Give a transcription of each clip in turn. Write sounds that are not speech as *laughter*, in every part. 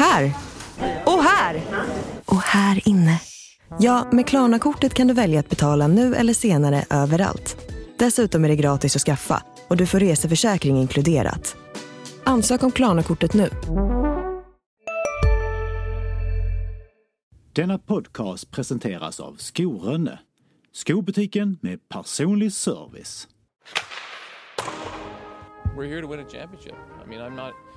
Här! Och här! Och här inne. Ja, med Klarna-kortet kan du välja att betala nu eller senare överallt. Dessutom är det gratis att skaffa och du får reseförsäkring inkluderat. Ansök om Klarna-kortet nu. Denna podcast presenteras av Skorönne. Skobutiken med personlig service. We're here to win a championship. I mean, I'm not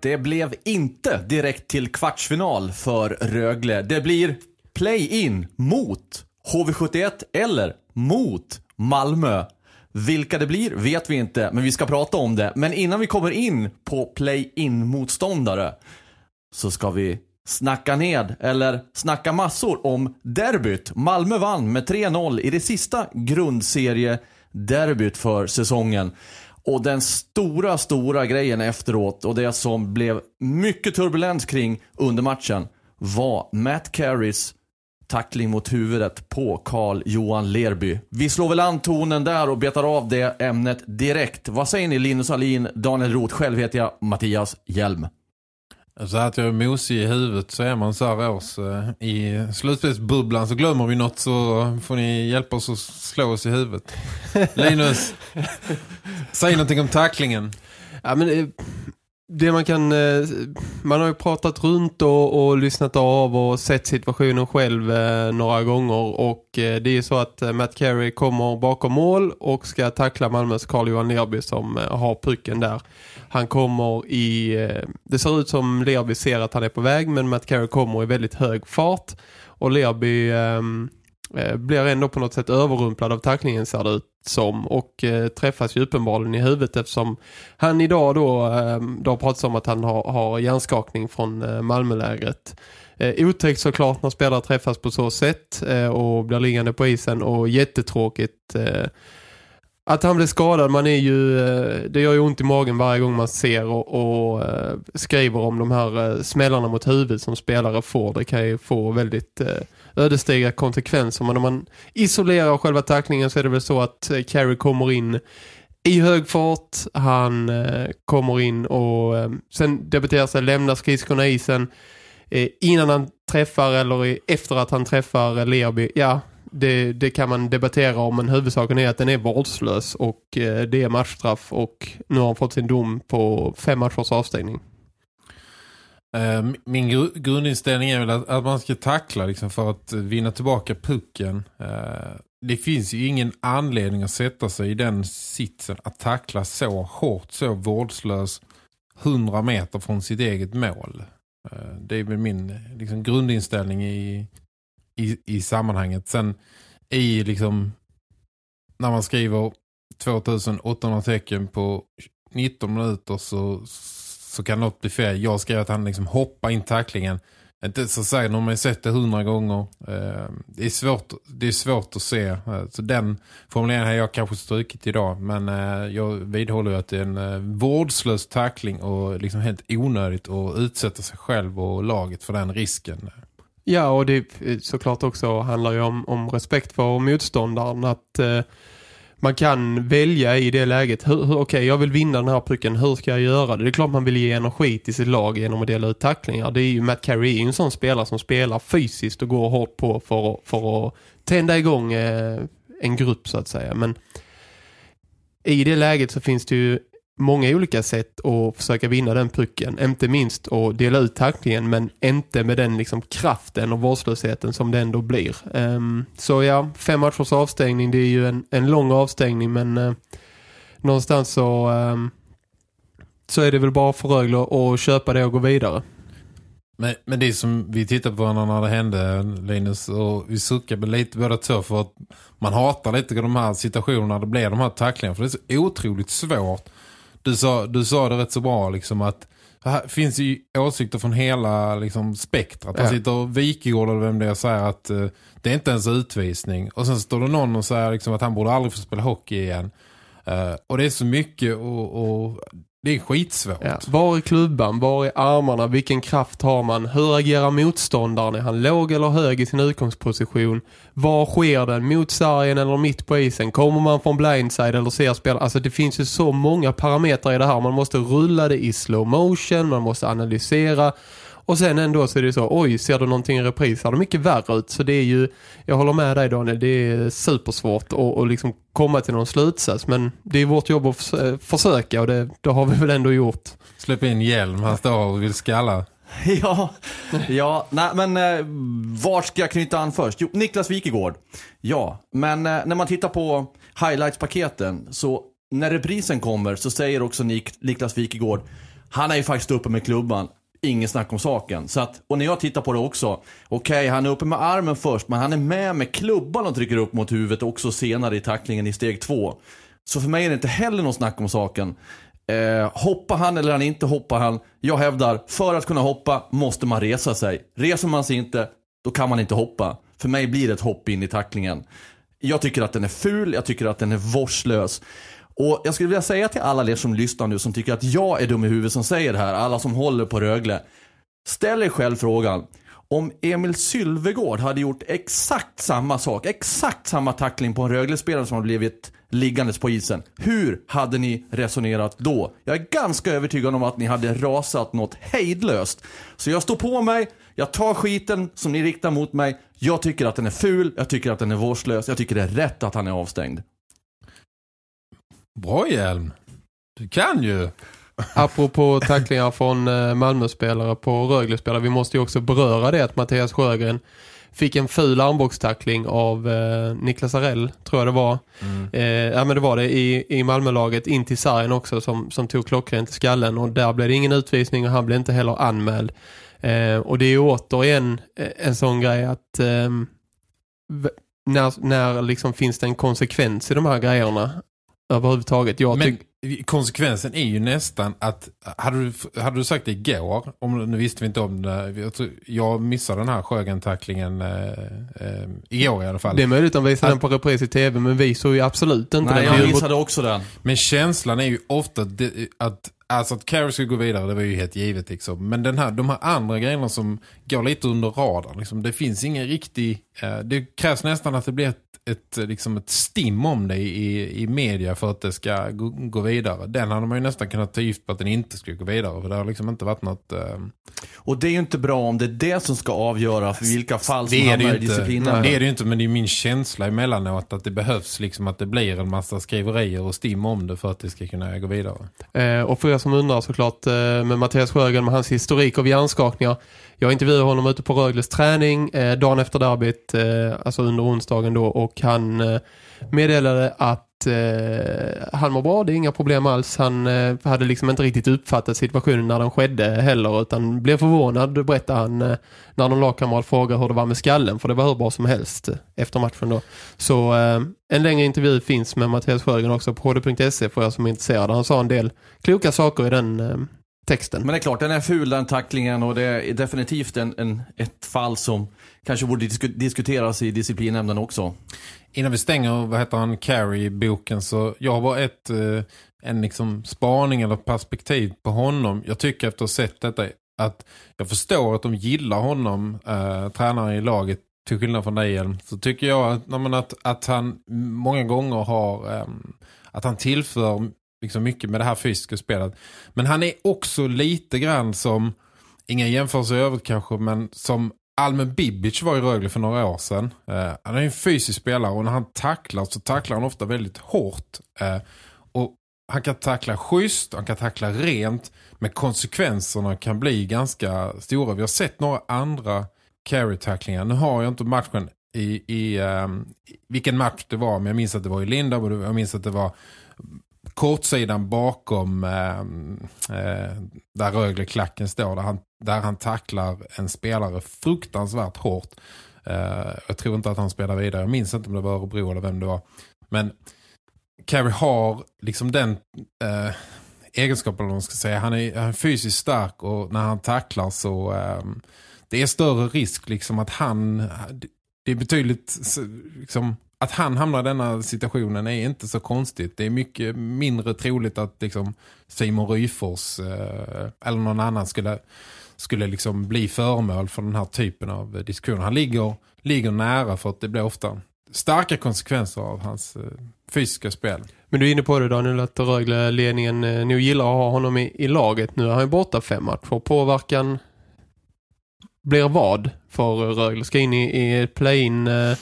Det blev inte direkt till kvartsfinal för Rögle. Det blir play-in mot HV71 eller mot Malmö. Vilka det blir vet vi inte, men vi ska prata om det. Men innan vi kommer in på play-in motståndare så ska vi snacka ned, eller snacka massor om derbyt. Malmö vann med 3-0 i det sista grundserie-derbyt för säsongen. Och den stora, stora grejen efteråt och det som blev mycket turbulens kring under matchen var Matt Carys tackling mot huvudet på Carl Johan Lerby. Vi slår väl an tonen där och betar av det ämnet direkt. Vad säger ni Linus Alin, Daniel Roth, själv heter jag Mattias Hjelm. Så att jag är mosig i huvudet så är man så här års. Eh, I slutspelsbubblan så glömmer vi något så får ni hjälpa oss att slå oss i huvudet. *laughs* Linus, säg någonting om tacklingen. Ja, men eh, det man kan... eh, Man har ju pratat runt och, och lyssnat av och sett situationen själv eh, några gånger. Och eh, det är så att Matt Carey kommer bakom mål och ska tackla Malmös Carl-Johan Lerby som eh, har pucken där. Han kommer i... Eh, det ser ut som Lerby ser att han är på väg men Matt Carey kommer i väldigt hög fart. Och Lerby eh, eh blir ändå på något sätt överrumplad av tacklingen ser det ut som och eh, träffas ju uppenbarligen i huvudet eftersom han idag då, eh, det har pratats om att han har, har hjärnskakning från eh, Malmölägret. Eh, otäckt såklart när spelare träffas på så sätt eh, och blir liggande på isen och jättetråkigt eh, att han blev skadad, man är ju, eh, det gör ju ont i magen varje gång man ser och, och eh, skriver om de här eh, smällarna mot huvudet som spelare får. Det kan ju få väldigt ödesdigra konsekvenser. Men om man isolerar själva tacklingen så är det väl så att Carey kommer in i hög fart. Han kommer in och sen debuterar sig, lämnar skridskorna i isen innan han träffar eller efter att han träffar Lerby. Ja, det, det kan man debattera om men huvudsaken är att den är vårdslös och eh, det är matchstraff och nu har han fått sin dom på fem matchers avstängning. Eh, min gru- grundinställning är väl att, att man ska tackla liksom, för att vinna tillbaka pucken. Eh, Det finns ju ingen anledning att sätta sig i den sitsen att tackla så hårt, så vårdslös 100 meter från sitt eget mål. Eh, Det är väl min liksom, grundinställning i, i, i sammanhanget. Sen i liksom när man skriver 2800 tecken på 19 minuter så, så kan något bli fel. Jag skrev att han liksom hoppar in tacklingen. Inte så säkert, de har ju sett det hundra gånger. Ehm, det är svårt, det är svårt att se. Eh, så den formuleringen har jag kanske strukit idag. Men eh, jag vidhåller ju att det är en eh, vårdslös tackling och liksom helt onödigt att utsätta sig själv och laget för den risken. Ja, och det eh, såklart också handlar ju om, om respekt för motståndaren. Att eh, man kan välja i det läget. Hur, hur, Okej, jag vill vinna den här pucken. Hur ska jag göra det? Det är klart man vill ge energi till sitt lag genom att dela ut tacklingar. Det är ju Matt Carey är ju en sån spelare som spelar fysiskt och går hårt på för, att- för att tända igång eh, en grupp så att säga. Men i det läget så finns det ju många olika sätt att försöka vinna den pucken. Inte minst att dela ut tacklingen men inte med den liksom kraften och vårdslösheten som det ändå blir. Um, så ja, fem matchers avstängning det är ju en, en lång avstängning men uh, någonstans så um, så är det väl bara för Rögle att köpa det och gå vidare. Men, men det som vi tittade på när det hände Linus och vi suckade väl lite båda två för att man hatar lite de här situationerna det blir de här tacklingarna för det är så otroligt svårt. Du sa, du sa det rätt så bra liksom att här finns ju åsikter från hela liksom, spektrat. Ja. sitter och Wikegård eller vem det är och säger att eh, det är inte ens utvisning. Och sen står det någon och säger liksom, att han borde aldrig få spela hockey igen. Eh, och det är så mycket och, och det är skitsvårt. Ja. Var är klubban? Var är armarna? Vilken kraft har man? Hur agerar motståndaren? Är han låg eller hög i sin utgångsposition? Var sker den? Mot sargen eller mitt på isen? Kommer man från blindside eller ser spel? Alltså det finns ju så många parametrar i det här. Man måste rulla det i slow motion. Man måste analysera. Och sen ändå så är det så, oj, ser du någonting i repris? Ser det mycket värre ut? Så det är ju, jag håller med dig Daniel, det är supersvårt att, att liksom komma till någon slutsats. Men det är vårt jobb att eh, försöka och det, det har vi väl ändå gjort. Släpp in hjälm, han står och vill skalla. *laughs* Ja, ja nej, men eh, vart ska jag knyta an först? Jo, Niklas Wikegård. Ja, men eh, när man tittar på highlights-paketen så när reprisen kommer så säger också Nik Niklas Wikegård, han är ju faktiskt uppe med klubban. Ingen snack om saken. Så att, och när jag tittar på det också, okej han är uppe med armen först, men han är med med klubban och trycker upp mot huvudet också senare i tacklingen i steg två. Så för mig är det inte heller någon snack om saken. Eh, hoppar han eller han inte hoppar han? Jag hävdar, för att kunna hoppa måste man resa sig. Reser man sig inte, då kan man inte hoppa. För mig blir det ett hopp in i tacklingen. Jag tycker att den är ful, jag tycker att den är vårdslös. Och jag skulle vilja säga till alla er som lyssnar nu som tycker att jag är dum i huvudet som säger det här, alla som håller på Rögle. Ställ er själv frågan. Om Emil Sylvegård hade gjort exakt samma sak, exakt samma tackling på en Rögle-spelare som har blivit liggandes på isen. Hur hade ni resonerat då? Jag är ganska övertygad om att ni hade rasat något hejdlöst. Så jag står på mig, jag tar skiten som ni riktar mot mig. Jag tycker att den är ful, jag tycker att den är vårdslös, jag tycker det är rätt att han är avstängd. Bra hjälm. Du kan ju. Apropå tacklingar från eh, Malmö-spelare på Rögle-spelare, vi måste ju också beröra det att Mattias Sjögren fick en ful armbågstackling av eh, Niklas Arell, tror jag det var. Eh, ja men det var det i, i Malmölaget in till sargen också som, som tog klockrent skallen och där blev det ingen utvisning och han blev inte heller anmäld. Eh, och det är ju återigen eh, en sån grej att v- när, när liksom finns det en konsekvens i de här grejerna överhuvudtaget. Jag Men konsekvensen är ju nästan att, hade du, hade du sagt det igår, om, nu visste vi inte om det, jag, tror- jag missade den här Sjögren-tacklingen eh, eh, igår i alla fall. Det är möjligt att de visar Att- den på repris i tv men vi såg ju absolut inte Nej, den. jag missade också den. Men känslan är ju ofta det, att Alltså att Carey skulle gå vidare, det var ju helt givet liksom. Men den här, de här andra grejerna som går lite under radarn, liksom, det finns ingen riktig... Eh, det krävs nästan att det blir ett, ett, liksom ett stim om det i, i media för att det ska gå, gå vidare. Den hade man ju nästan kunnat ta gift på att den inte skulle gå vidare, för det har liksom inte varit något... Eh, och det är ju inte bra om det är det som ska avgöra för vilka fall som det hamnar i disciplinen. Det är det ju inte, men det är min känsla emellanåt att det behövs liksom att det blir en massa skriverier och stim om det för att det ska kunna gå vidare. Eh, och för er som undrar såklart eh, med Mattias Sjögren med hans historik av hjärnskakningar. Jag intervjuade honom ute på Rögles träning eh, dagen efter derbyt, eh, alltså under onsdagen då. Och han eh, meddelade att eh, han mår bra, det är inga problem alls. Han eh, hade liksom inte riktigt uppfattat situationen när den skedde heller. Utan blev förvånad, berättade han, eh, när någon lagkamrat frågade hur det var med skallen. För det var hur bra som helst efter matchen då. Så eh, en längre intervju finns med Mattias Sjögren också på hd.se för er som är intresserade. Han sa en del kloka saker i den eh, texten. Men det är klart, den är ful den tacklingen och det är definitivt en, en, ett fall som kanske borde disku, diskuteras i disciplinnämnden också. Innan vi stänger, vad heter han, Carrie-boken så jag har bara ett, eh, en liksom spaning eller perspektiv på honom. Jag tycker efter att ha sett detta att jag förstår att de gillar honom, eh, tränaren i laget, till skillnad från dig Hjelm, så tycker jag att, nej, men att, att han många gånger har, eh, att han tillför liksom mycket med det här fysiska spelet. Men han är också lite grann som, inga jämförelser i övrigt kanske, men som Almen Bibic var i Rögle för några år sedan. Eh, han är en fysisk spelare och när han tacklar så tacklar han ofta väldigt hårt. Eh, och han kan tackla schysst, han kan tackla rent, men konsekvenserna kan bli ganska stora. Vi har sett några andra carry-tacklingar. Nu har jag inte matchen i, i um, vilken match det var, men jag minns att det var i Linda och jag minns att det var kortsidan bakom eh, eh, där Rögle-klacken står där han, där han tacklar en spelare fruktansvärt hårt. Eh, jag tror inte att han spelar vidare. Jag minns inte om det var Örebro eller vem det var. Men Carey har liksom den eh, egenskapen man ska säga. Han är, han är fysiskt stark och när han tacklar så um, det är större risk liksom att han det är betydligt liksom, att han hamnar i denna situationen är inte så konstigt. Det är mycket mindre troligt att liksom, Simon Ryfors eh, eller någon annan skulle, skulle liksom bli föremål för den här typen av eh, diskussion. Han ligger, ligger nära för att det blir ofta starka konsekvenser av hans eh, fysiska spel. Men du är inne på det Daniel att Rögle-ledningen eh, nu gillar att ha honom i, i laget. Nu är han ju borta fem matcher. Påverkan blir vad för Rögle? Ska in i, i play-in... Eh,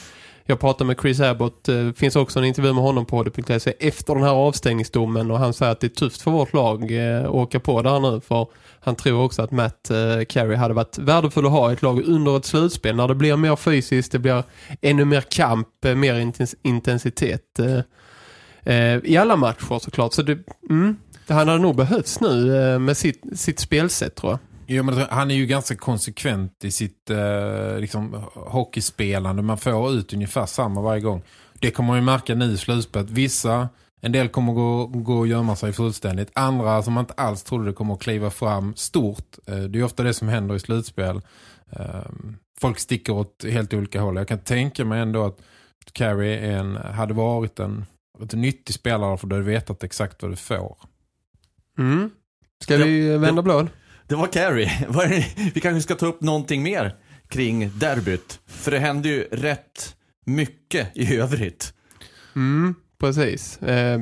jag pratade med Chris Abbott, det finns också en intervju med honom på det.se efter den här avstängningsdomen och han säger att det är tufft för vårt lag eh, att åka på där nu för han tror också att Matt eh, Carey hade varit värdefull att ha ett lag under ett slutspel när det blir mer fysiskt, det blir ännu mer kamp, mer intensitet i alla matcher såklart. Så det, mm, det hade nog behövts nu med sitt, sitt spelsätt tror jag. Jo, men han är ju ganska konsekvent i sitt eh, liksom, hockeyspelande. Man får ut ungefär samma varje gång. Det kommer man ju märka nu i slutspelet. Vissa, en del kommer gå, gå och gömma sig fullständigt. Andra som man inte alls trodde kommer att kliva fram stort. Eh, det är ofta det som händer i slutspel. Eh, folk sticker åt helt olika håll. Jag kan tänka mig ändå att Carey en, hade varit en, en nyttig spelare för du hade vetat exakt vad du får. Mm. Ska vi vända blad? Det var Carrie. *laughs* Vi kanske ska ta upp någonting mer kring derbyt. För det hände ju rätt mycket i övrigt. Mm, precis. Eh,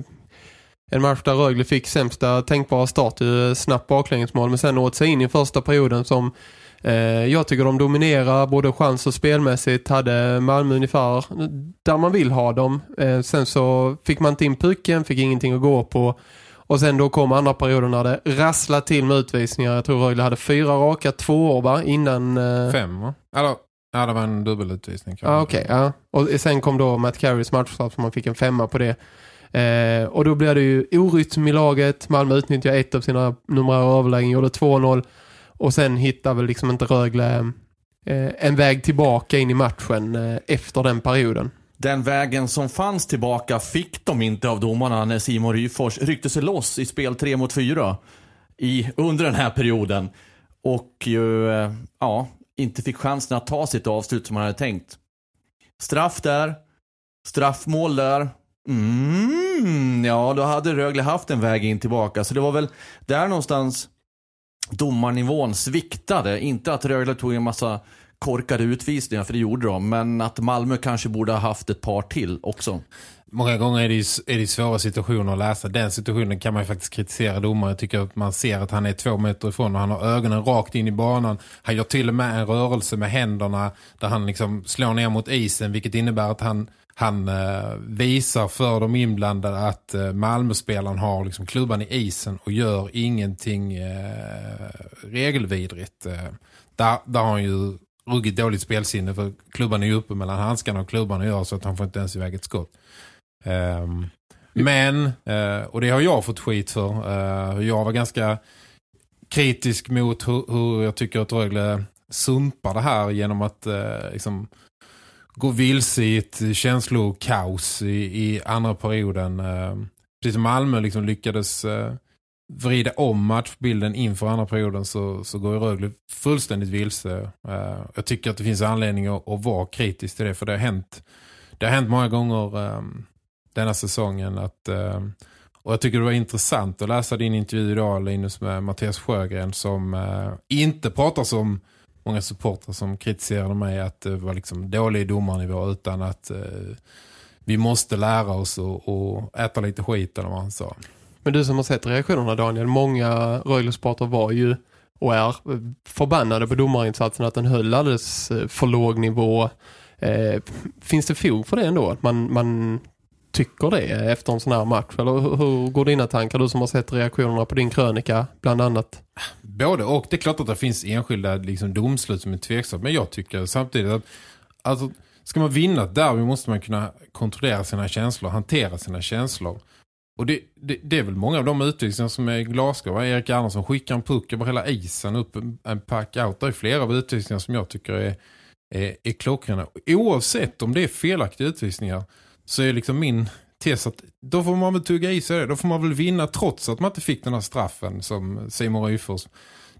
en match där Rögle fick sämsta tänkbara start i eh, snabbt baklängesmål men sen åt sig in i första perioden som eh, jag tycker de dominerar både chans och spelmässigt hade Malmö ungefär där man vill ha dem. Eh, sen så fick man inte in pucken, fick ingenting att gå på och sen då kom andra perioden när det rasslade till med utvisningar. Jag tror Rögle hade fyra raka två år va? Innan... Eh... Fem va? Eller, ja, det var en dubbelutvisning. Ah, Okej, okay, ja. Och sen kom då Matt Carries matchstraff så man fick en femma på det. Eh, och då blev det ju orytm i laget. Malmö utnyttjade ett av sina numerära överlägen, gjorde 2-0. Och sen hittade väl liksom inte Rögle eh, en väg tillbaka in i matchen eh, efter den perioden. Den vägen som fanns tillbaka fick de inte av domarna när Simon Ryfors ryckte sig loss i spel 3 mot 4 i, under den här perioden. Och ju, ja, inte fick chansen att ta sitt avslut som man hade tänkt. Straff där. Straffmål där. Mm, ja, då hade Rögle haft en väg in tillbaka. Så det var väl där någonstans domarnivån sviktade. Inte att Rögle tog en massa korkade utvisningar, för det gjorde de. Men att Malmö kanske borde ha haft ett par till också. Många gånger är det, är det svåra situationer att läsa. Den situationen kan man ju faktiskt kritisera domaren. Jag tycker att man ser att han är två meter ifrån och han har ögonen rakt in i banan. Han gör till och med en rörelse med händerna där han liksom slår ner mot isen vilket innebär att han, han eh, visar för de inblandade att eh, Malmöspelaren har liksom klubban i isen och gör ingenting eh, regelvidrigt. Eh, där, där har han ju ruggigt dåligt spelsinne för klubban är ju uppe mellan handskarna och klubban och gör så att han får inte ens iväg ett skott. Um, men, uh, och det har jag fått skit för. Uh, jag var ganska kritisk mot hur, hur jag tycker att Rögle sumpar det här genom att uh, liksom gå vilse i ett känslokaos i, i andra perioden. Uh, precis som Malmö liksom lyckades vrida om matchbilden inför andra perioden så, så går Rögle fullständigt vilse. Uh, jag tycker att det finns anledning att, att, vara kritisk till det för det har hänt, det har hänt många gånger um, denna säsongen att um, och jag tycker det var intressant att läsa din intervju idag Linus med Mattias Sjögren som uh, inte pratar som många supportrar som kritiserade mig att det var liksom dålig domarnivå utan att vi måste lära oss att äta lite skit eller vad han sa. Men du som har sett reaktionerna Daniel, många Rögle-sporter var ju och är förbannade på domarinsatsen att den höll alldeles eh, för låg nivå. Eh, finns det fog för det ändå? Att man, man tycker det efter en sån här match? Eller hur går dina tankar, du som har sett reaktionerna på din krönika bland annat? Både och. Det är klart att det finns enskilda liksom, domslut som är tveksamt. Men jag tycker samtidigt att alltså, ska man vinna där måste man kunna kontrollera sina känslor, hantera sina känslor. Och det, det, det, är väl många av de utvisningar som är glasgow. Erik Andersson skickar en puck över hela isen upp en, en pack out. Det är flera av utvisningar som jag tycker är, är, är klockrena. Oavsett om det är felaktiga utvisningar så är liksom min tes att då får man väl tugga i sig det. Då får man väl vinna trots att man inte fick den här straffen som Simon Ryfors.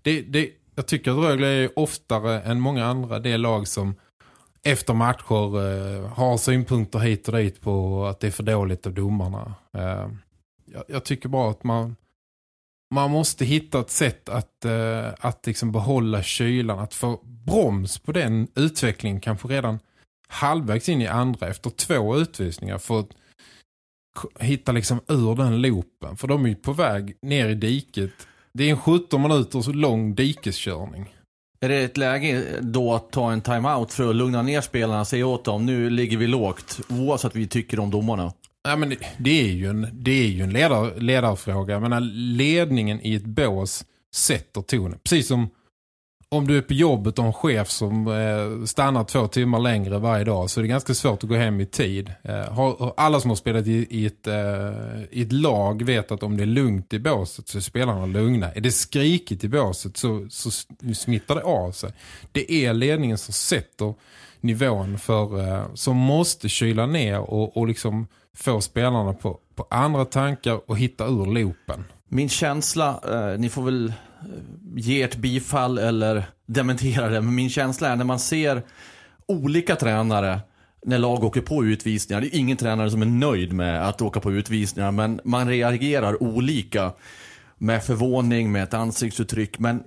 Det, det, jag tycker att Rögle är oftare än många andra det lag som efter matcher eh, har synpunkter hit och dit på att det är för dåligt av domarna. Eh, jag, jag, tycker bara att man man måste hitta ett sätt att, eh, att liksom behålla kylan, att få broms på den utvecklingen kanske redan halvvägs in i andra efter två utvisningar för att hitta liksom ur den loopen. För de är ju på väg ner i diket. Det är en 17 minuters lång dikeskörning. Är det ett läge då att ta en timeout för att lugna ner spelarna och säga åt dem nu ligger vi lågt oavsett vad vi tycker om domarna? Ja, men det, det är ju en, det är ju en ledar, ledarfråga. Jag menar, ledningen i ett bås sätter tonen. Precis som om du är på jobbet och en chef som eh, stannar två timmar längre varje dag så är det ganska svårt att gå hem i tid. Eh, har, alla som har spelat i, i ett, eh, i ett lag vet att om det är lugnt i båset så är spelarna lugna. Är det skrikigt i båset så, så smittar det av sig. Det är ledningen som sätter nivån för eh, som måste kyla ner och, och liksom få spelarna på, på andra tankar och hitta ur loopen. Min känsla, eh, ni får väl Eh, ge ert bifall eller dementera det, men min känsla är när man ser olika tränare när lag åker på utvisningar. Det är ingen tränare som är nöjd med att åka på utvisningar, men man reagerar olika med förvåning, med ett ansiktsuttryck. Men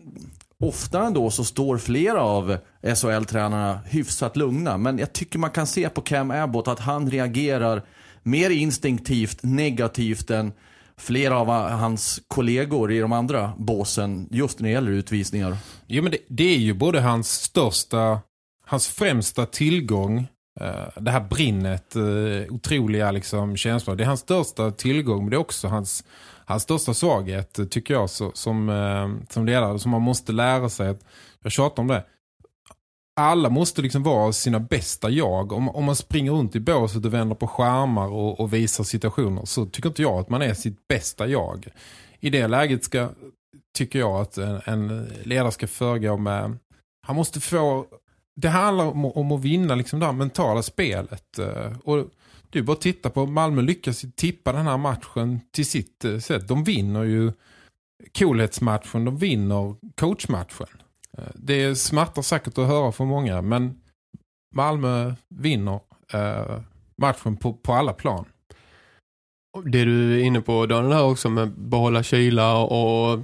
ofta ändå så står flera av SHL-tränarna hyfsat lugna. Men jag tycker man kan se på Cam Abbott att han reagerar mer instinktivt negativt än flera av hans kollegor i de andra båsen just när det gäller utvisningar. Jo men det, det är ju både hans största, hans främsta tillgång eh, det här brinnet, eh, otroliga liksom, känslor. Det är hans största tillgång men det är också hans, hans största svaghet tycker jag så, som, eh, som ledare. Som man måste lära sig att, jag tjatar om det, alla måste liksom vara sina bästa jag. Om, om man springer runt i båset och vänder på skärmar och, och visar situationer så tycker inte jag att man är sitt bästa jag. I det läget ska, tycker jag att en, en ledare ska föregå med... Han måste få... Det handlar om, om att vinna liksom det här mentala spelet. Eh, och du bara titta på Malmö lyckas tippa den här matchen till sitt eh, sätt. De vinner ju coolhetsmatchen, de vinner coachmatchen. Eh, det smärtar säkert att höra för många men Malmö vinner eh, matchen på, på alla plan. Det du är inne på Daniel här också med behålla kyla och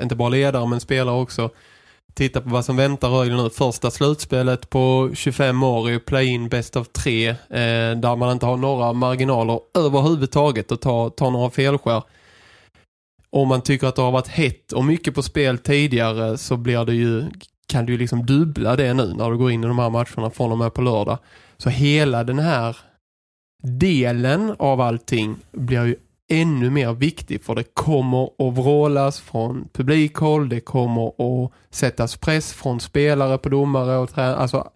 inte bara ledare men spelare också. Titta på vad som väntar Rögle nu. Första slutspelet på 25 år är play-in bäst av tre eh, där man inte har några marginaler överhuvudtaget och ta, ta några felskär om man tycker att det har varit hett och mycket på spel tidigare så blir det ju, kan du ju liksom dubbla det nu när du går in i de här matcherna från och med på lördag. Så hela den här delen av allting blir ju ännu mer viktig för det kommer att vrålas från publikhåll, det kommer att sättas press från spelare på domare och tränare. Alltså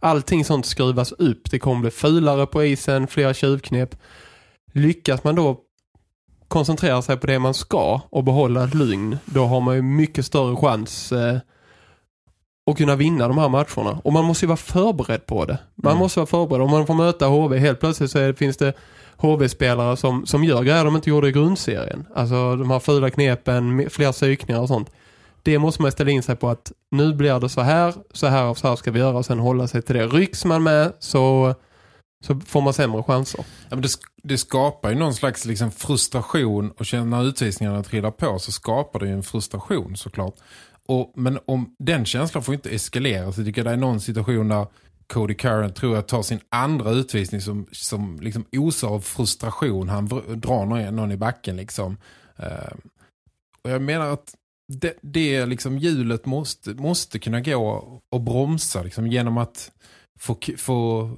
allting sånt skruvas upp. Det kommer bli fulare på isen, flera tjuvknep. Lyckas man då koncentrera sig på det man ska och behålla ett lugn, då har man ju mycket större chans eh, att kunna vinna de här matcherna. Och man måste ju vara förberedd på det. Man mm. måste vara förberedd. Om man får möta HV, helt plötsligt så är, finns det HV-spelare som, som gör grejer de inte gjorde i grundserien. Alltså de här fula knepen, fler psykningar och sånt. Det måste man ställa in sig på att nu blir det så här, så här och så här ska vi göra och sen hålla sig till det. Rycks man med så så får man sämre chanser. Ja, men det, det skapar ju någon slags liksom frustration och när utvisningarna trillar på så skapar det ju en frustration såklart. Och, men om den känslan får inte eskalera så tycker jag det är någon situation där Cody Curran tror jag tar sin andra utvisning som, som liksom osar av frustration. Han drar någon, någon i backen liksom. Uh, och jag menar att det, det liksom hjulet måste, måste kunna gå och bromsa liksom, genom att få, få,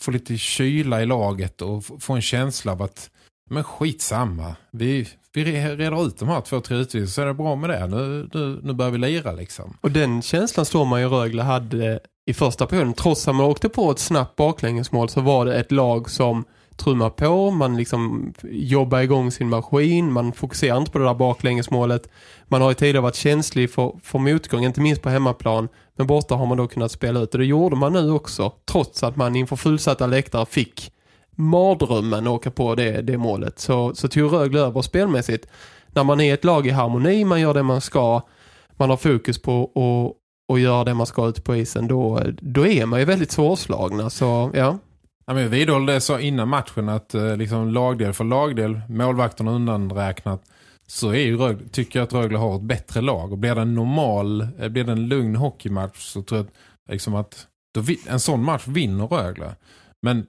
få lite kyla i laget och få en känsla av att men skitsamma, vi, vi reder ut de här två, tre utvisningar så är det bra med det. Nu, nu, nu börjar vi lira liksom. Och den känslan står man ju Rögle hade i första perioden. Trots att man åkte på ett snabbt baklängesmål så var det ett lag som trummar på, man liksom jobbar igång sin maskin, man fokuserar inte på det där baklängesmålet. Man har ju tidigare varit känslig för, för motgång, inte minst på hemmaplan. Men borta har man då kunnat spela ut och det gjorde man nu också. Trots att man inför fullsatta läktare fick mardrömmen att åka på det, det målet. Så, så tog Rögle över spelmässigt. När man är ett lag i harmoni, man gör det man ska, man har fokus på att och göra det man ska ut på isen, då, då är man ju väldigt svårslagna. Så ja. Ja, men jag vidhåller det så innan matchen att eh, liksom lagdel för lagdel, målvakterna undanräknat, så är ju Rögle, tycker jag att Rögle har ett bättre lag. Och blir det en normal, eh, blir det en lugn hockeymatch så tror jag att, liksom att då, en sån match vinner Rögle. Men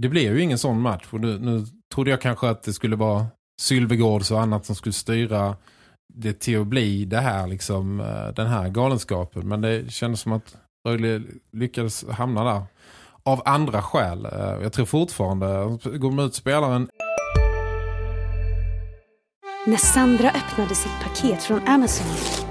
det blev ju ingen sån match. Och nu, nu trodde jag kanske att det skulle vara Sylvegårds och annat som skulle styra det till att bli det här liksom, eh, den här galenskapen. Men det kändes som att Rögle lyckades hamna där av andra skäl. Eh, jag tror fortfarande, går man ut spelaren när Sandra öppnade sitt paket från Amazon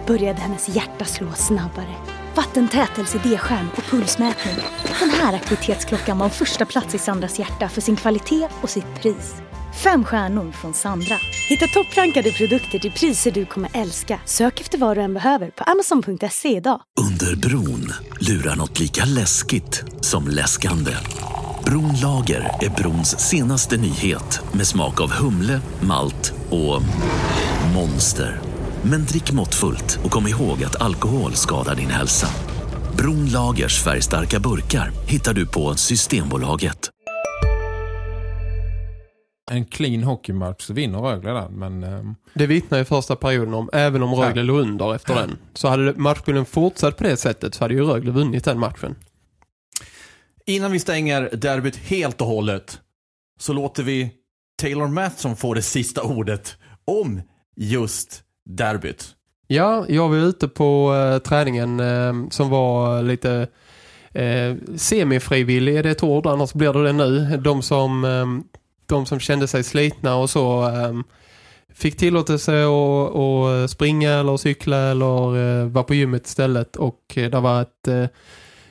började hennes hjärta slå snabbare. Vattentät LCD-skärm och pulsmätning. Den här aktivitetsklockan var första plats i Sandras hjärta för sin kvalitet och sitt pris. Fem stjärnor från Sandra. Hitta topprankade produkter till priser du kommer älska. Sök efter vad du än behöver på amazon.se idag. Under bron lurar något lika läskigt som läskande. Bronlager är brons senaste nyhet med smak av humle, malt och monster. Men drick måttfullt och kom ihåg att alkohol skadar din hälsa. Bronlagers färgstarka burkar hittar du på Systembolaget. En clean hockeymatch så vinner Rögle den. Men, um... Det vittnar i första perioden om, även om Rögle ja. låg under efter den. Så hade matchbilden fortsatt på det sättet så hade ju Rögle vunnit den matchen. Innan vi stänger derbyt helt och hållet så låter vi Taylor Matson få det sista ordet om just derbyt. Ja, jag var ute på uh, träningen uh, som var lite uh, semifrivillig är det ett ord, annars blir det det nu. De som, um, de som kände sig slitna och så fick tillåtelse att, att springa eller cykla eller vara på gymmet istället och det var ett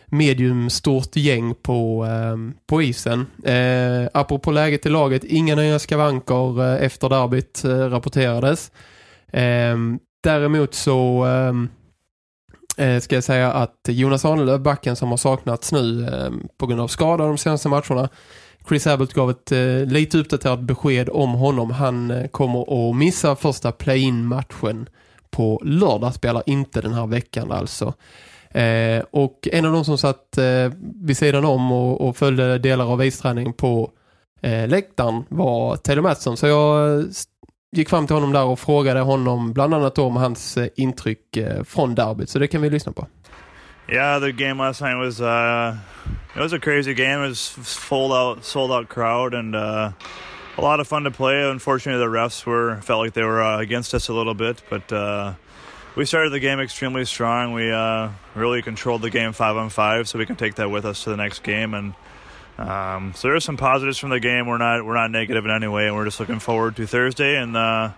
medium stort gäng på, eh, på isen. Eh, apropå läget i laget, inga nya skavanker eh, efter derbyt eh, rapporterades. Eh, däremot så ehm, eh, ska jag säga att Jonas Arnelöv, backen som har saknats nu eh, på grund av skada de senaste matcherna, Chris Abbott gav ett eh, lite uppdaterat besked om honom. Han eh, kommer att missa första play-in-matchen på lördag, spelar inte den här veckan alltså. Eh, och en av de som satt eh, vid sidan om och, och följde delar av isträningen på eh, läktaren var Taylor Mattsson. Så jag gick fram till honom där och frågade honom bland annat om hans eh, intryck eh, från derbyt. Så det kan vi lyssna på. Yeah, the game last night was uh, it was a crazy game. It was full out, sold out crowd, and uh, a lot of fun to play. Unfortunately, the refs were felt like they were uh, against us a little bit, but uh, we started the game extremely strong. We uh, really controlled the game five on five, so we can take that with us to the next game. And um, so there's some positives from the game. We're not we're not negative in any way, and we're just looking forward to Thursday and uh,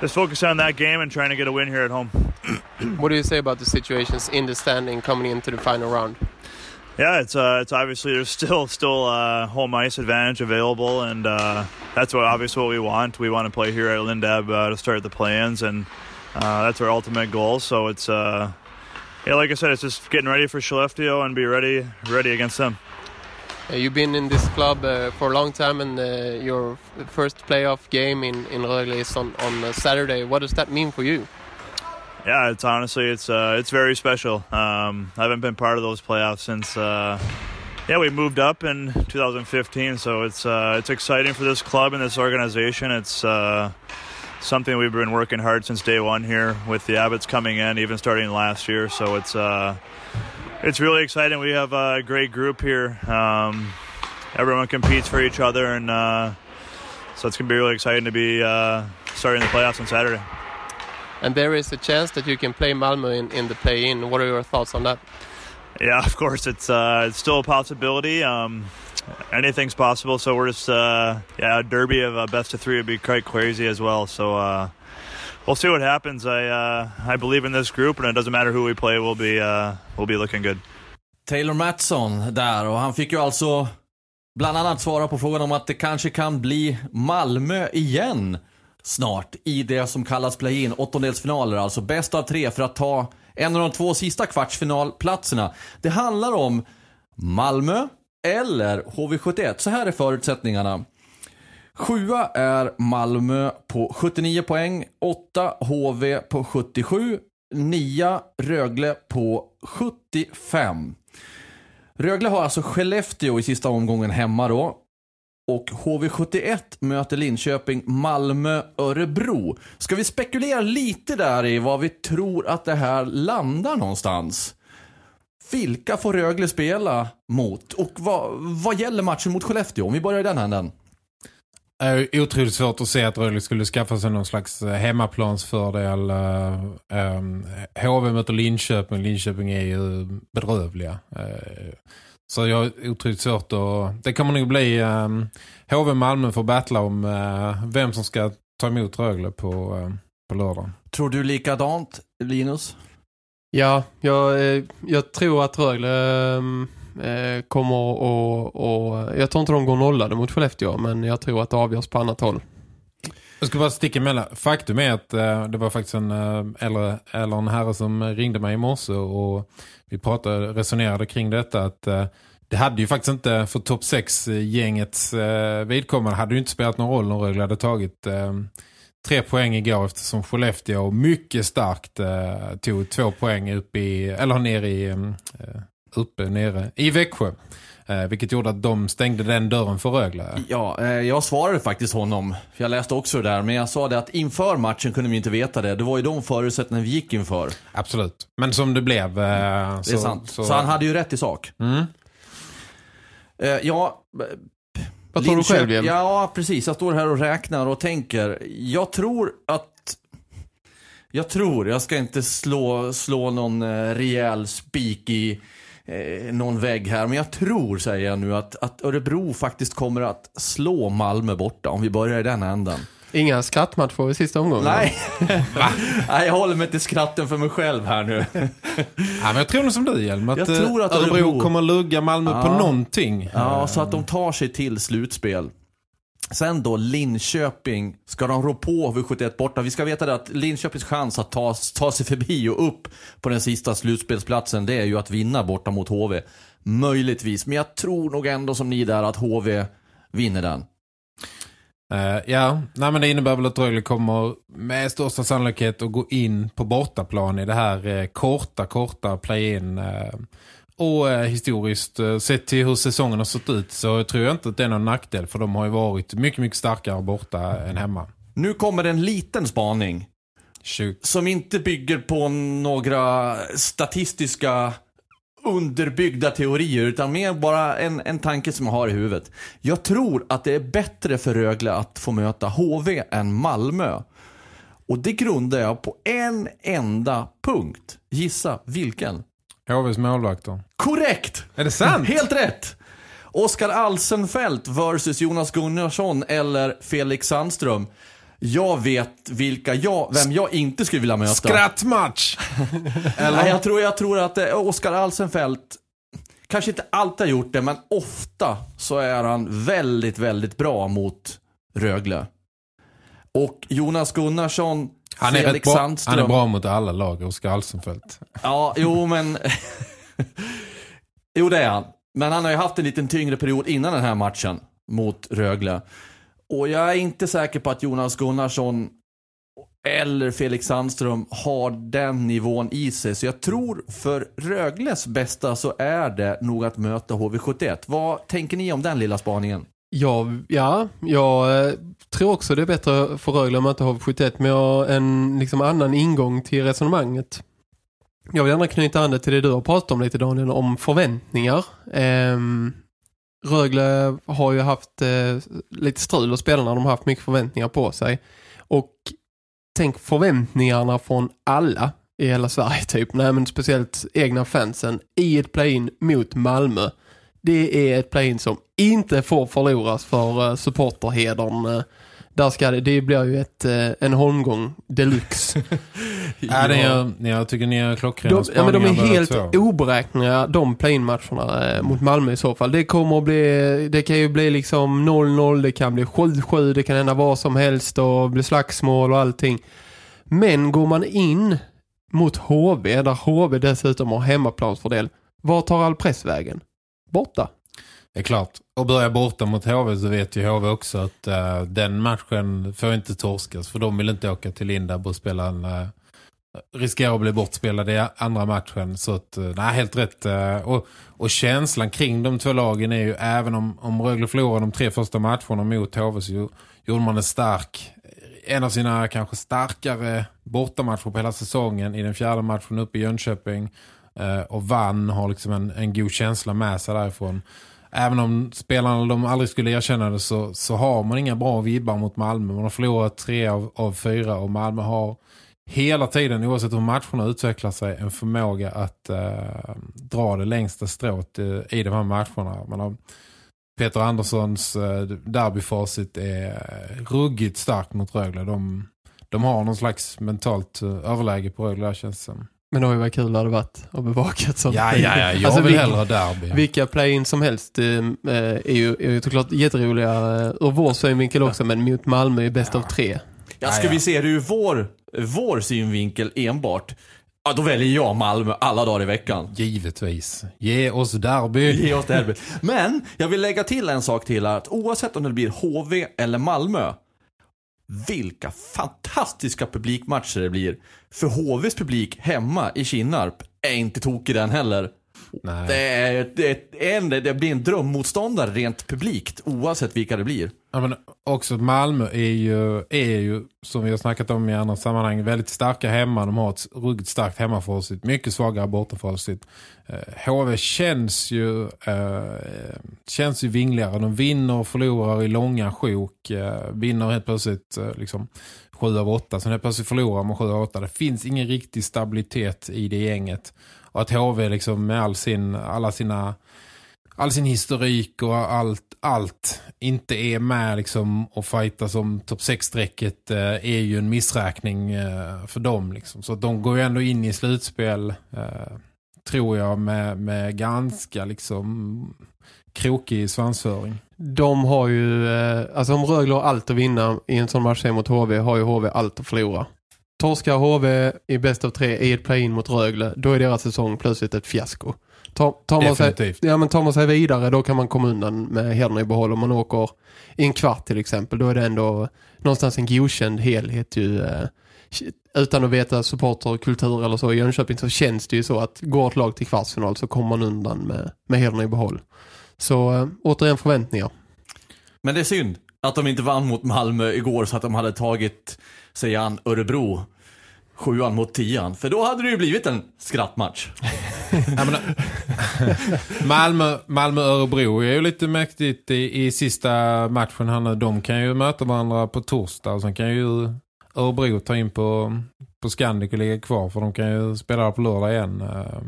just focus on that game and trying to get a win here at home. *clears throat* what do you say about the situations in the standing coming into the final round? Yeah, it's uh, it's obviously there's still still uh, home ice advantage available, and uh, that's what obviously what we want. We want to play here at Lindab uh, to start the plans, and uh, that's our ultimate goal. So it's uh, yeah, like I said, it's just getting ready for Skellefteå and be ready ready against them. Uh, you've been in this club uh, for a long time, and uh, your first playoff game in in Rögle is on on Saturday. What does that mean for you? Yeah, it's honestly it's uh, it's very special. Um, I haven't been part of those playoffs since. Uh, yeah, we moved up in 2015, so it's uh, it's exciting for this club and this organization. It's something we've been working hard since day one here with the Abbots coming in, even starting last year. So it's uh, it's really exciting. We have a great group here. Um, everyone competes for each other, and uh, so it's going to be really exciting to be uh, starting the playoffs on Saturday. And there is a chance that you can play Malmo in, in the play-in. What are your thoughts on that? Yeah, of course, it's uh, it's still a possibility. Um, anything's possible. So we're just uh, yeah, a derby of uh, best of three would be quite crazy as well. So uh, we'll see what happens. I uh, I believe in this group, and it doesn't matter who we play. We'll be uh, we'll be looking good. Taylor Matson där och han fick ju alltså bland annat svara på frågan om att det kanske kan bli Malmö igen snart i det som kallas play-in, åttondelsfinaler, alltså bäst av tre för att ta en av de två sista kvartsfinalplatserna. Det handlar om Malmö, eller HV71. Så här är förutsättningarna. Sjua är Malmö på 79 poäng, 8 HV på 77, 9 Rögle på 75. Rögle har alltså Skellefteå i sista omgången hemma då. Och HV71 möter Linköping, Malmö, Örebro. Ska vi spekulera lite där i vad vi tror att det här landar någonstans? Vilka får Rögle spela mot? Och vad, vad gäller matchen mot Skellefteå? Om vi börjar i den änden. Det är otroligt svårt att se att Rögle skulle skaffa sig någon slags eh, hemmaplansfördel. Um, HV möter Linköping. Linköping är ju bedrövliga. Uh, så jag har otroligt svårt att... Det kommer nog bli um, HV Malmö får battla om uh, vem som ska ta emot Rögle på, uh, på lördag. Tror du likadant, Linus? Ja, jag, eh, jag tror att Rögle eh, eh, kommer och, och... Jag tror inte de går nollade mot Skellefteå, men jag tror att det avgörs på annat håll. Jag ska bara sticka emellan. Faktum är att äh, det var faktiskt en, eh, eller, eller en herre som ringde mig i morse och vi pratade, resonerade kring detta att det hade ju faktiskt inte för topp 6-gängets eh, vidkommande hade ju inte spelat någon roll om Rögle hade tagit eh, tre poäng igår eftersom Skellefteå mycket starkt eh, tog två poäng upp i, eller ner i eh, uppe nere i Växjö. Eh, vilket gjorde att de stängde den dörren för Rögle. Ja, eh, jag svarade faktiskt honom. För jag läste också det där. Men jag sa det att inför matchen kunde vi inte veta det. Det var ju de förutsättningar vi gick inför. Absolut. Men som det blev. Eh, det är sant. Så... så... han hade ju rätt i sak. Mm. Eh, ja... Vad tror du själv, Jem? Ja, precis. Jag står här och räknar och tänker. Jag tror att... Jag tror, jag ska inte slå, slå någon eh, rejäl spik i eh, någon vägg här. Men jag tror, säger jag nu, att, att Örebro faktiskt kommer att slå Malmö borta. Om vi börjar i den änden. Inga skrattmatcher i sista omgången? Nej. Nej, jag håller mig till skratten för mig själv här nu. ja, men jag tror nog som du, Hjelm. Att jag tror att Örebro, Örebro kommer lugga Malmö ja. på någonting. Ja, så att de tar sig till slutspel. Sen då Linköping, ska de rå på V71 borta? Vi ska veta det att Linköpings chans att ta, ta sig förbi och upp på den sista slutspelsplatsen det är ju att vinna borta mot HV. Möjligtvis, men jag tror nog ändå som ni där att HV vinner den. Uh, ja, nej men det innebär väl att Rögle kommer med största sannolikhet att gå in på bortaplan i det här uh, korta, korta play-in. Uh, och historiskt sett till hur säsongen har sett ut så tror jag inte att det är någon nackdel för de har ju varit mycket, mycket starkare borta än hemma. Nu kommer en liten spaning. Shoot. Som inte bygger på några statistiska underbyggda teorier utan mer bara en, en tanke som jag har i huvudet. Jag tror att det är bättre för Rögle att få möta HV än Malmö. Och det grundar jag på en enda punkt. Gissa vilken? HVs målvakter. Korrekt! Är det sant? Helt rätt! Oskar Alsenfelt versus Jonas Gunnarsson eller Felix Sandström. Jag vet vilka jag, vem jag inte skulle vilja möta. Skrattmatch! *laughs* Nej, jag tror, jag tror att eh, Oskar Alsenfelt kanske inte alltid har gjort det, men ofta så är han väldigt, väldigt bra mot Rögle. Och Jonas Gunnarsson, han är Felix bra, Sandström. Han är bra mot alla lag, Oskar Alsenfelt. Ja, jo men... *laughs* jo, det är han. Men han har ju haft en liten tyngre period innan den här matchen mot Rögle. Och jag är inte säker på att Jonas Gunnarsson eller Felix Sandström har den nivån i sig. Så jag tror för Rögles bästa så är det nog att möta HV71. Vad tänker ni om den lilla spaningen? Ja, ja jag eh, tror också det är bättre för Rögle att möta HV71 men jag har en liksom, annan ingång till resonemanget. Jag vill gärna knyta an det till det du har pratat om lite Daniel, om förväntningar. Um, Rögle har ju haft eh, lite strul och spelarna de har haft mycket förväntningar på sig. Och tänk förväntningarna från alla i hela Sverige *laughs* typ. Nej men speciellt egna fansen i ett play-in mot Malmö. Det är ett play-in som inte får förloras för eh, supporterhedern eh, där ska det, det blir ju ett, eh, en holmgång deluxe. *laughs* ja, det är, jag tycker ni har klockrena de, ja, men de är helt oberäkneliga de play-in-matcherna eh, mot Malmö i så fall. Det kommer att bli, det kan ju bli liksom 0-0, det kan bli 7-7, det kan hända vad som helst och bli slagsmål och allting. Men går man in mot HV, där HV dessutom har hemmaplansfördel, var tar all pressvägen? Borta. Det är klart. Och börja borta mot HV så vet ju HV också att uh, den matchen får inte torskas. För de vill inte åka till Lindab och spela en... Eh, uh, riskera att bli bortspelade i andra matchen. Så att, uh, nej, helt rätt. Uh, och, och känslan kring de två lagen är ju, även om, om Rögle förlorade de tre första matcherna mot HV så gjorde man en stark en av sina kanske starkare bortamatcher på hela säsongen i den fjärde matchen uppe i Jönköping och vann har liksom en, en god känsla med sig därifrån. Även om spelarna de aldrig skulle erkänna det så, så har man inga bra vibbar mot Malmö. Man har förlorat tre av, av fyra och Malmö har hela tiden, oavsett hur matcherna utvecklar sig, en förmåga att eh, dra det längsta strået i, eh, i de här matcherna. Man har Peter Anderssons eh, derbyfacit är ruggigt starkt mot Rögle. De, de har någon slags mentalt eh, överläge på Rögle, känns det som. Men ju varit kul det hade varit att bevaka ett sånt. Ja, ja, ja. Jag alltså, vill hellre ha derby. Vilka play-in som helst eh, är, ju, är ju såklart jätteroliga eh, ur vår synvinkel också, men mot Malmö är bäst ja. av tre. Ja, ska vi se det ur vår, vår synvinkel enbart Ja, då väljer jag Malmö alla dagar i veckan. Givetvis. Ge oss derby. Ge oss derby. Men jag vill lägga till en sak till att oavsett om det blir HV eller Malmö. Vilka fantastiska publikmatcher det blir. För HVs publik hemma i Kinnarp är inte tokig den heller. Nej. Det, är, det, en, det blir en drömmotståndare rent publikt oavsett vilka det blir. Ja, men också Malmö är ju, är ju, som vi har snackat om i andra sammanhang, väldigt starka hemma. De har ett ruggigt starkt hemmafacit, mycket svagare. Eh, HV känns ju, eh, känns ju vingligare. De vinner och förlorar i långa sjok. Eh, vinner helt plötsligt eh, liksom 7 av 8. Sen helt plötsligt förlorar man 7 av 8. Det finns ingen riktig stabilitet i det gänget. Och att HV liksom med all sin, alla sina all sin historik och allt, allt inte är med liksom och fighta som topp 6-strecket eh, är ju en missräkning eh, för dem. Liksom. Så de går ju ändå in i slutspel eh, tror jag med, med ganska liksom krokig svansföring. De har ju, eh, alltså om Rögle har allt att vinna i en sån match mot HV har ju HV allt att förlora. Torskar HV i bäst av tre i ett play-in mot Rögle, då är deras säsong plötsligt ett fiasko. Tar, tar, man sig, ja, men tar man sig vidare då kan man komma undan med händerna i behåll. Om man åker i en kvart till exempel då är det ändå någonstans en godkänd helhet ju, eh, utan att veta supporterkultur eller så i Jönköping så känns det ju så att går ett lag till kvartsfinal så kommer man undan med, med händerna i behåll. Så äh, återigen förväntningar. Men det är synd att de inte vann mot Malmö igår så att de hade tagit sig an Örebro sjuan mot tian. För då hade det ju blivit en skrattmatch. *laughs* Malmö, Malmö Örebro är ju lite mäktigt i, i sista matchen här nu. De kan ju möta varandra på torsdag och sen kan ju Örebro ta in på, på Scandic och ligga kvar för de kan ju spela på lördag igen. Eh,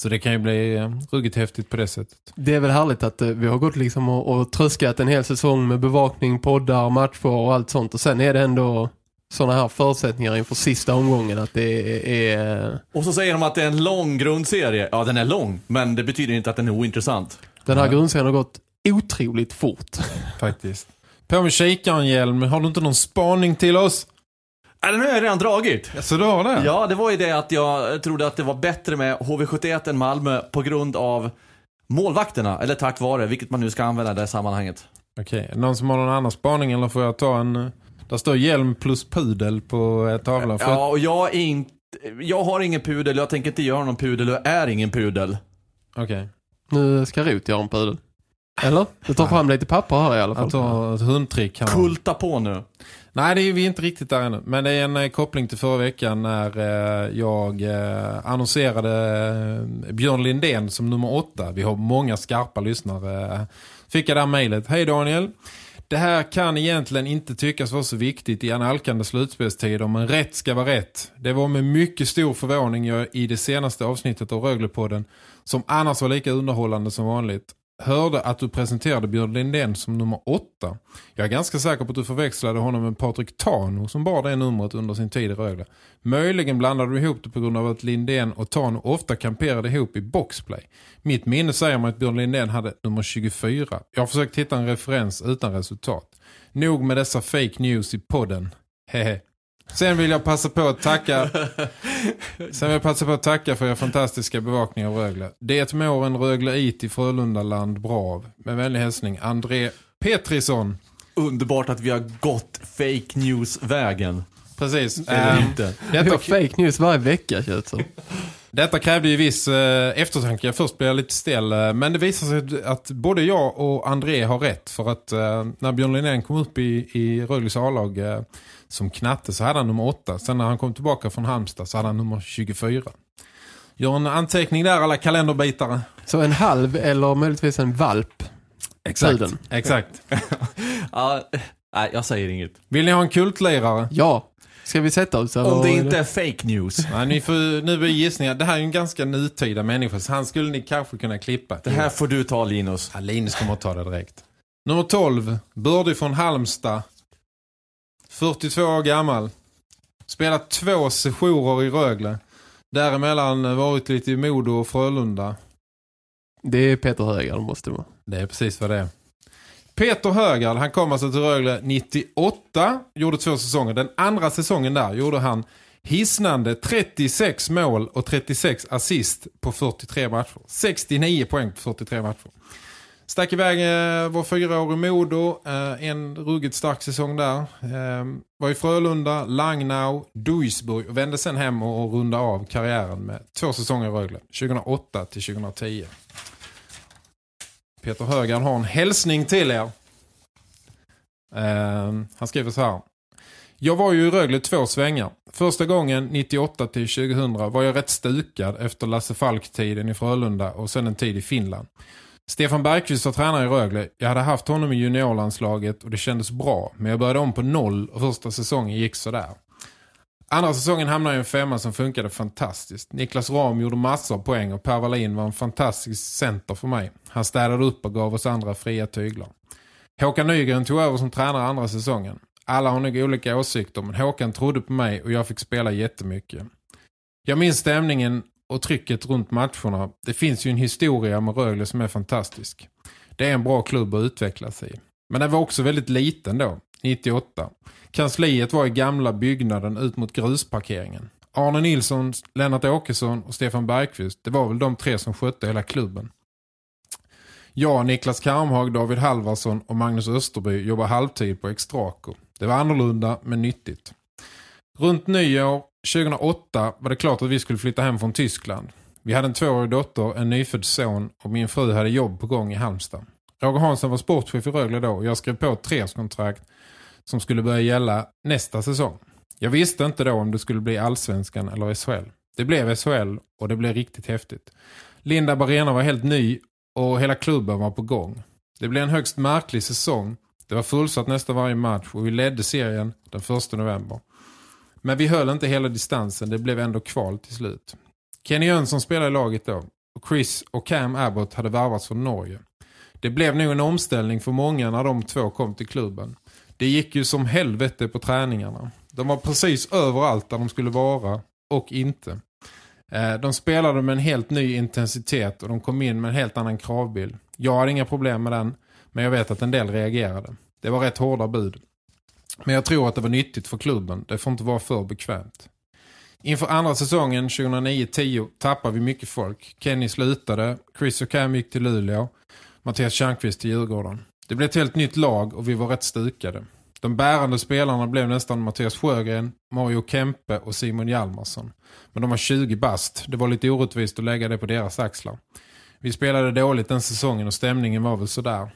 så det kan ju bli ruggigt häftigt på det sättet. Det är väl härligt att eh, vi har gått liksom och, och tröskat en hel säsong med bevakning, poddar, matcher och allt sånt. Och sen är det ändå sådana här förutsättningar inför sista omgången att det är... Och så säger de att det är en lång grundserie. Ja, den är lång, men det betyder inte att den är ointressant. Den här grundserien har gått otroligt fort. *laughs* Faktiskt. På med kikaren, Hjelm. Har du inte någon spaning till oss? Ja, den har jag redan dragit. Ja, så du har det? Ja, det var ju det att jag trodde att det var bättre med HV71 än Malmö på grund av målvakterna. Eller tack vare, vilket man nu ska använda i det sammanhanget. Okej, någon som har någon annan spaning eller får jag ta en... Där står hjälm plus pudel på tavlan. Ja, och jag är inte... Jag har ingen pudel, jag tänker inte göra någon pudel och är ingen pudel. Okej. Okay. Nu ska Rot göra en pudel. Eller? Du tar fram lite papper här i alla fall. Jag tar ett hundtrick. Här. Kulta på nu. Nej, det är vi inte riktigt där ännu. Men det är en eh, koppling till förra veckan när eh, jag eh, annonserade Björn Lindén som nummer åtta. Vi har många skarpa lyssnare. Fick jag där mejlet. Hej Daniel. Det här kan egentligen inte tyckas vara så viktigt i en alkande slutspelstid men rätt ska vara rätt. Det var med mycket stor förvåning jag i det senaste avsnittet av Röglepodden som annars var lika underhållande som vanligt hörde att du presenterade Björn Lindén som nummer åtta. Jag är ganska säker på att du förväxlade honom med Patrik Tano som bar det numret under sin tid i Rögle. Möjligen blandade du ihop det på grund av att Lindén och Tano ofta kamperade ihop i boxplay. Mitt minne säger mig att Björn Lindén hade nummer 24. Jag har försökt hitta en referens utan resultat. Nog med dessa fake news i podden. Hehe. Sen vill jag passa på att tacka Sen vill jag passa på att tacka för er fantastiska bevakning av Rögle. Det med åren Rögle IT i Frölundaland Brav. Med vänlig hälsning André Petrisson. Underbart att vi har gått fake news-vägen. Precis. Eller Ehm, inte. Vi har detta, fake news varje vecka känns det detta krävde ju viss eh, eftertanke. Först blev jag lite stel. eh, Men det visar sig att både jag och André har rätt. För att eh, när Björn Linnén kom upp i, i Rögles A-lag eh, som knatte så hade han nummer 8. Sen när han kom tillbaka från Halmstad så hade han nummer 24. Gör en anteckning där alla kalenderbitare. Så en halv eller möjligtvis en valp. Exakt. Tiden. Exakt. *laughs* Ja, nej, jag säger inget. Vill ni ha en kultlirare? Ja. Ska vi sätta oss? eller? Om det inte är fake news. Nej, ni får, nu blir gissningar. Det här är ju en ganska nutida människa så han skulle ni kanske kunna klippa. Det här får du ta Linus. Ja, Linus kommer att ta det direkt. Nummer 12. Birdie från Halmstad. 42 år gammal. Spelat två sessioner i Rögle. Däremellan varit lite i Modo och Frölunda. Det är Peter Höger, det måste det vara. Det är precis vad det är. Peter Högard, han kom alltså till Rögle 98, gjorde två säsonger. Den andra säsongen där gjorde han hisnande 36 mål och 36 assist på 43 matcher. 69 poäng på 43 matcher. Stack iväg, eh, var fyra år i Modo, eh, en ruggigt stark säsong där. Eh, var i Frölunda, Langnau, Duisburg och vände sen hem och, och runda av karriären med två säsonger i Rögle. 2008 till 2010. Peter Högan har en hälsning till er. Eh, han skriver så här. Jag var ju i Rögle två svängar. Första gången 98 till 2000 var jag rätt stukad efter Lasse Falk-tiden i Frölunda och sen en tid i Finland. Stefan Bergqvist var tränare i Rögle. Jag hade haft honom i juniorlandslaget och det kändes bra. Men jag började om på noll och första säsongen gick så där. Andra säsongen hamnade jag i en femma som funkade fantastiskt. Niklas Ram gjorde massor av poäng och Per Wallin var en fantastisk center för mig. Han städade upp och gav oss andra fria tyglar. Håkan Nygren tog över som tränare andra säsongen. Alla har nog olika åsikter men Håkan trodde på mig och jag fick spela jättemycket. Jag minns stämningen och trycket runt matcherna. Det finns ju en historia med Rögle som är fantastisk. Det är en bra klubb att utveckla sig i. Men den var också väldigt liten då, 98. Kansliet var i gamla byggnaden ut mot grusparkeringen. Arne Nilsson, Lennart Åkesson och Stefan Bergqvist, det var väl de tre som skötte hela klubben. Jag, Niklas Karmhag, David Halvarsson och Magnus Österby jobbar halvtid på Extraco. Det var annorlunda men nyttigt. Runt nyår 2008 var det klart att vi skulle flytta hem från Tyskland. Vi hade en tvåårig dotter, en nyfödd son och min fru hade jobb på gång i Halmstad. Roger Hansson var sportchef i Rögle då och jag skrev på ett treårskontrakt som skulle börja gälla nästa säsong. Jag visste inte då om det skulle bli Allsvenskan eller SHL. Det blev SHL och det blev riktigt häftigt. Linda Barena var helt ny och hela klubben var på gång. Det blev en högst märklig säsong. Det var fullsatt nästa varje match och vi ledde serien den 1 november. Men vi höll inte hela distansen, det blev ändå kval till slut. Kenny Jönsson spelade i laget då och Chris och Cam Abbott hade värvats från Norge. Det blev nog en omställning för många när de två kom till klubben. Det gick ju som helvete på träningarna. De var precis överallt där de skulle vara och inte. Eh, de spelade med en helt ny intensitet och de kom in med en helt annan kravbild. Jag hade inga problem med den, men jag vet att en del reagerade. Det var rätt hårda bud. Men jag tror att det var nyttigt för klubben. Det får inte vara för bekvämt. Inför andra säsongen 2009-10 tappade vi mycket folk. Kenny slutade, Chris och Cam gick till Luleå, Mattias Tjärnqvist till Djurgården. Det blev ett helt nytt lag och vi var rätt stukade. De bärande spelarna blev nästan Mattias Sjögren, Mario Kempe och Simon Hjalmarsson. Men de var 20 bast. Det var lite orättvist att lägga det på deras axlar. Vi spelade dåligt den säsongen och stämningen var väl sådär.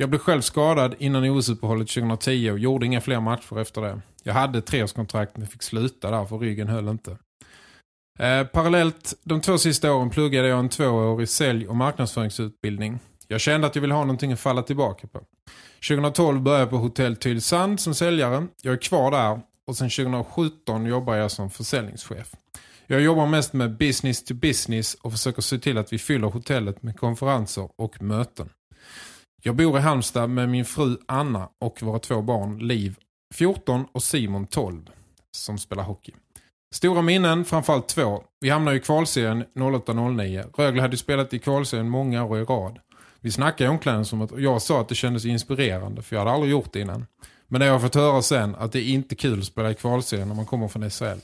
Jag blev själv skadad innan OS-uppehållet 2010 och gjorde inga fler matcher efter det. Jag hade ett treårskontrakt men fick sluta där för ryggen höll inte. Eh, parallellt de två sista åren pluggade jag en tvåårig sälj- och marknadsföringsutbildning. Jag kände att jag ville ha någonting att falla tillbaka på. 2012 började jag på Hotell Tylsand som säljare. Jag är kvar där och sedan 2017 jobbar jag som försäljningschef. Jag jobbar mest med business to business och försöker se till att vi fyller hotellet med konferenser och möten. Jag bor i Halmstad med min fru Anna och våra två barn Liv 14 och Simon 12 som spelar hockey. Stora minnen, framförallt två. Vi hamnade i kvalserien 08-09. Rögle hade spelat i kvalserien många år i rad. Vi snackade i omklädningsrummet och jag sa att det kändes inspirerande för jag hade aldrig gjort det innan. Men det har jag fått höra sen att det är inte kul att spela i kvalserien när man kommer från SHL.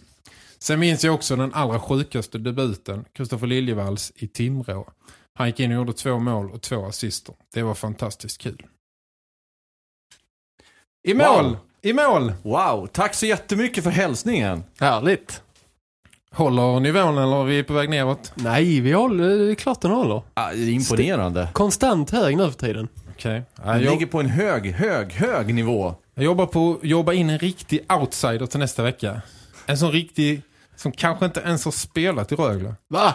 Sen minns jag också den allra sjukaste debuten, Kristoffer Liljevalls i Timrå. Han gick in och gjorde två mål och två assister. Det var fantastiskt kul. I mål! Wow. I mål! Wow, tack så jättemycket för hälsningen. Härligt. Håller nivån eller är vi på väg neråt? Nej, vi håller, det är klart den håller. Ah, det är imponerande. Konstant hög nu för tiden. Okej. Den Jag, ligger på en hög, hög, hög nivå. jag jobbar på att jobba in en riktig outsider till nästa vecka. En sån riktig som kanske inte ens har spelat i Rögle. Va?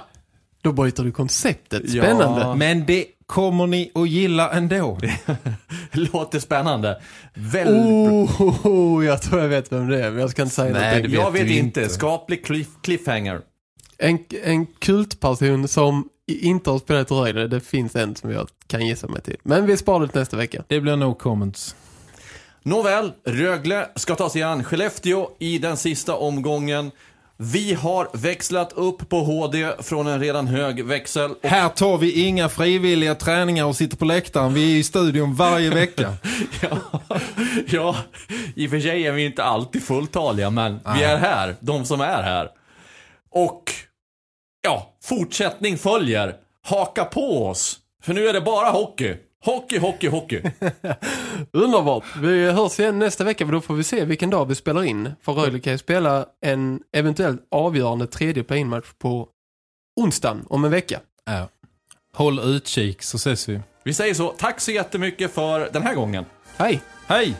Då byter du konceptet. Spännande. Ja. Men det kommer ni att gilla ändå. *laughs* Låter spännande. Väldigt Oh, oh, oh, jag tror jag vet vem det är, men jag ska inte säga Nej, någonting. det Jag vet inte. inte. Skaplig cliff, cliffhanger. En, en kultperson som inte har spelat i Rögle, det finns en som jag kan gissa mig till. Men vi sparar det nästa vecka. Det blir no comments. Nåväl, Rögle ska ta sig an Skellefteå i den sista omgången. Vi har växlat upp på HD från en redan hög växel. Och Här tar vi inga frivilliga träningar och sitter på läktaren. Vi är i studion varje vecka. *laughs* ja, ja, i och för sig är vi inte alltid fulltaliga, men vi Nej. är här, de som är här. Och, ja, fortsättning följer. Haka på oss, för nu är det bara hockey. Hockey, hockey, hockey. *laughs* Underbart. Vi hörs igen nästa vecka, för då får vi se vilken dag vi spelar in. För Rögle kan ju spela en eventuellt avgörande tredje play-in-match på onsdagen om en vecka. Ja. Håll utkik så ses vi. Vi säger så, tack så jättemycket för den här gången. Hej! Hej!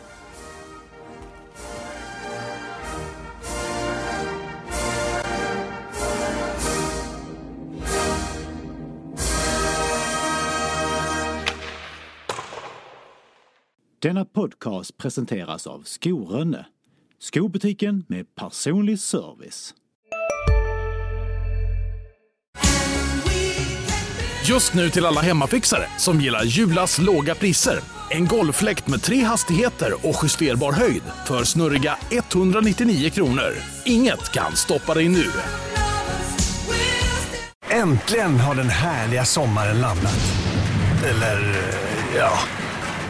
Denna podcast presenteras av Skorönne. Skobutiken med personlig service. Just nu till alla hemmafixare som gillar Julas låga priser. En golffläkt med tre hastigheter och justerbar höjd för snurriga 199 kronor. Inget kan stoppa dig nu. Äntligen har den härliga sommaren landat. Eller, eh, ja.